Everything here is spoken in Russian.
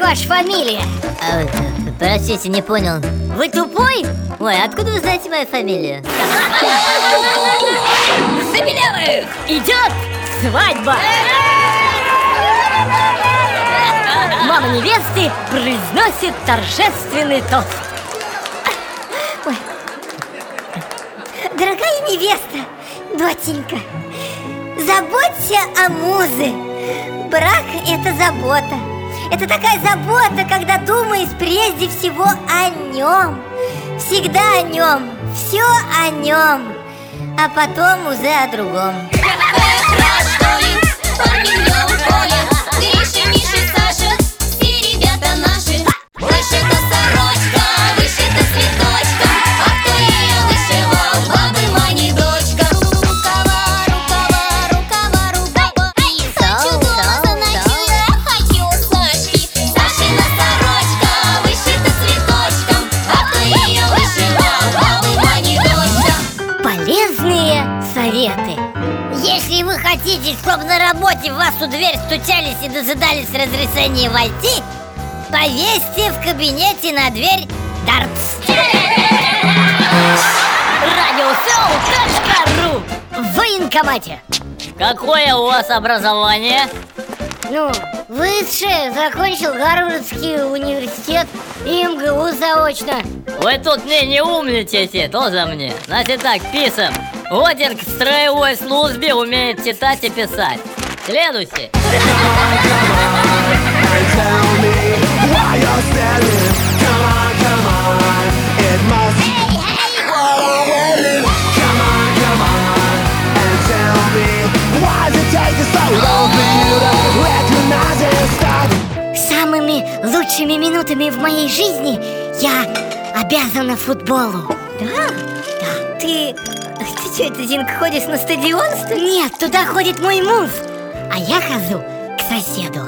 ваша фамилия? А, простите, не понял. Вы тупой? Ой, откуда вы знаете мою фамилию? Забелевых! Идет свадьба! Мама невесты произносит торжественный тост. Ой. Дорогая невеста, доченька, заботься о музе. Брак – это забота. Это такая забота, когда думаешь прежде всего о нем. Всегда о нем, все о нем, а потом уже о другом. Советы. Если вы хотите, чтобы на работе в вашу дверь стучались и дожидались разрешения войти, повесьте в кабинете на дверь дартс. Радиосоу.ру В военкомате. Какое у вас образование? Ну, высшее, закончил Гарвардский университет и МГУ заочно. Вы тут мне не умничайте, тоже мне. Значит так, писем. Годинг в строевой службе умеет читать и писать. Следуйте. Самыми лучшими минутами в моей жизни я обязана футболу. Да? Да. Ты... Ты что, это, Зинка, ходишь на стадион, что ли? Нет, туда ходит мой муж, а я хожу к соседу.